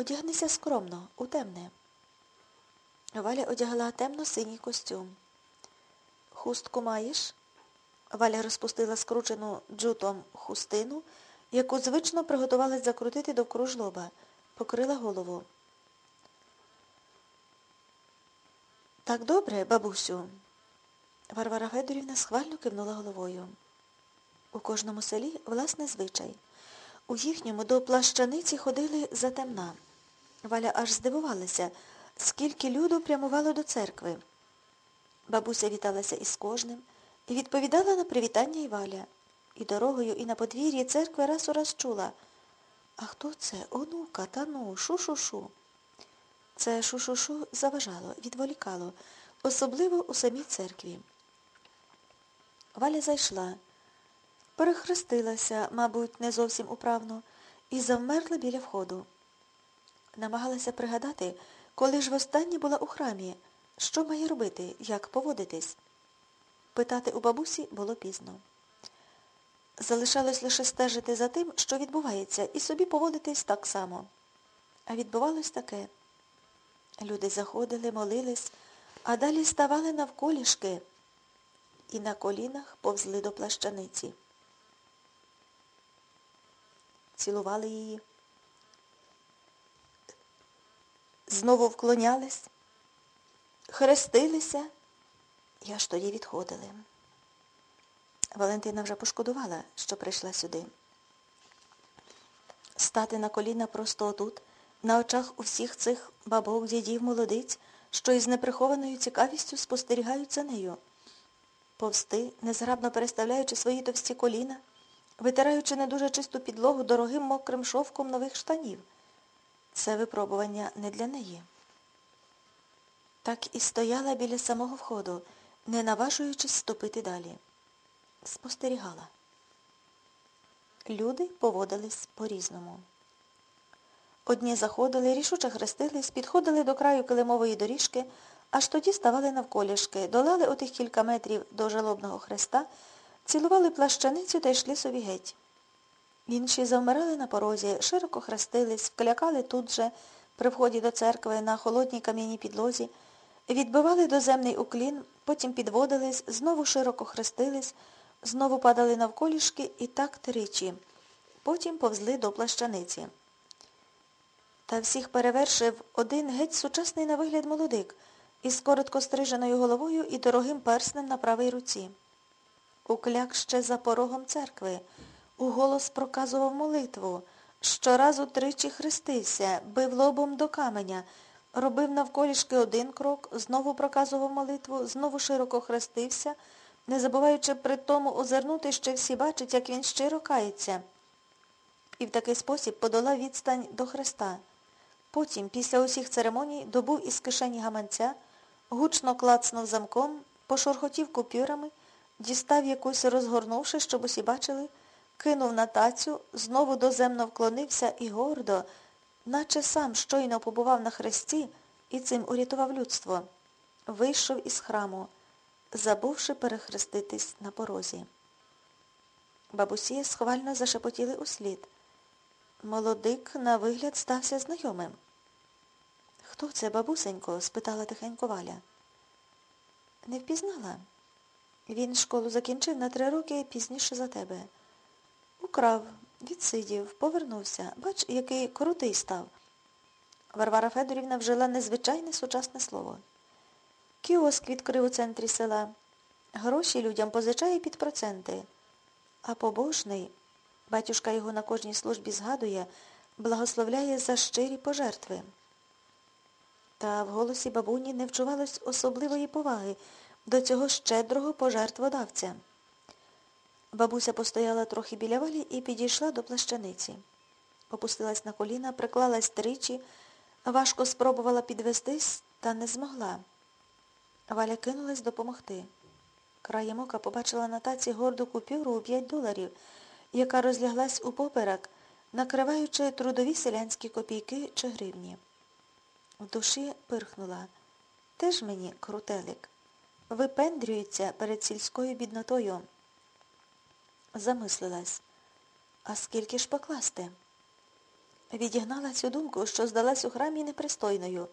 Одягнися скромно, у темне. Валя одягла темно-синій костюм. Хустку маєш? Валя розпустила скручену джутом хустину, яку звично приготувалась закрутити довкруж лоба, покрила голову. Так добре, бабусю. Варвара Федорівна схвально кивнула головою. У кожному селі власний звичай. У їхньому до плащаниці ходили затемна. Валя аж здивувалася, скільки люду прямувало до церкви. Бабуся віталася із кожним і відповідала на привітання і Валя. І дорогою, і на подвір'ї церкви раз у раз чула. А хто це? Онука, та ну, шу-шу-шу. Це шу-шу-шу заважало, відволікало, особливо у самій церкві. Валя зайшла, перехрестилася, мабуть, не зовсім управно, і завмерла біля входу. Намагалася пригадати, коли ж востаннє була у храмі, що має робити, як поводитись. Питати у бабусі було пізно. Залишалось лише стежити за тим, що відбувається, і собі поводитись так само. А відбувалось таке. Люди заходили, молились, а далі ставали навколішки і на колінах повзли до плащаниці. Цілували її. Знову вклонялись, хрестилися і аж тоді відходили. Валентина вже пошкодувала, що прийшла сюди. Стати на коліна просто отут, на очах усіх цих бабок, дідів, молодиць, що із неприхованою цікавістю спостерігають за нею. Повсти, незграбно переставляючи свої товсті коліна, витираючи не дуже чисту підлогу дорогим мокрим шовком нових штанів. Це випробування не для неї. Так і стояла біля самого входу, не наважуючись ступити далі. Спостерігала. Люди поводились по-різному. Одні заходили, рішуче хрестились, підходили до краю килимової доріжки, аж тоді ставали навколішки, долали отих кілька метрів до жалобного хреста, цілували плащаницю та йшли собі геть. Інші завмирали на порозі, широко хрестились, вклякали тут же, при вході до церкви, на холодній кам'яній підлозі, відбивали доземний уклін, потім підводились, знову широко хрестились, знову падали навколішки і так тричі. Потім повзли до плащаниці. Та всіх перевершив один геть сучасний на вигляд молодик із коротко стриженою головою і дорогим перснем на правій руці. Укляк ще за порогом церкви, уголос проказував молитву, щоразу тричі хрестився, бив лобом до каменя, робив навколішки один крок, знову проказував молитву, знову широко хрестився, не забуваючи при тому озирнути, що всі бачать, як він щиро кається. І в такий спосіб подолав відстань до Христа. Потім, після усіх церемоній, добув із кишені гаманця, гучно клацнув замком, пошорхотів купюрами, дістав якусь, розгорнувши, щоб усі бачили, кинув на тацю, знову доземно вклонився і гордо, наче сам щойно побував на хресті і цим урятував людство, вийшов із храму, забувши перехреститись на порозі. Бабусі схвально зашепотіли услід. Молодик на вигляд стався знайомим. Хто це, бабусенько? спитала тихенько Валя. Не впізнала. Він школу закінчив на три роки пізніше за тебе. Украв, відсидів, повернувся. Бач, який крутий став. Варвара Федорівна вжила незвичайне сучасне слово. Кіоск відкрив у центрі села. Гроші людям позичає під проценти. А побожний, батюшка його на кожній службі згадує, благословляє за щирі пожертви. Та в голосі бабуні не вчувалось особливої поваги до цього щедрого пожертводавця. Бабуся постояла трохи біля валі і підійшла до плащаниці. Опустилась на коліна, приклалась тричі, важко спробувала підвестись, та не змогла. Валя кинулась допомогти. Краєм ока побачила на таці горду купюру у п'ять доларів, яка розляглась у поперек, накриваючи трудові селянські копійки чи гривні. В душі пирхнула. Теж мені, крутелик, випендрюється перед сільською біднотою. Замислилась. А скільки ж покласти? Відігнала цю думку, що здалась у храмі непристойною,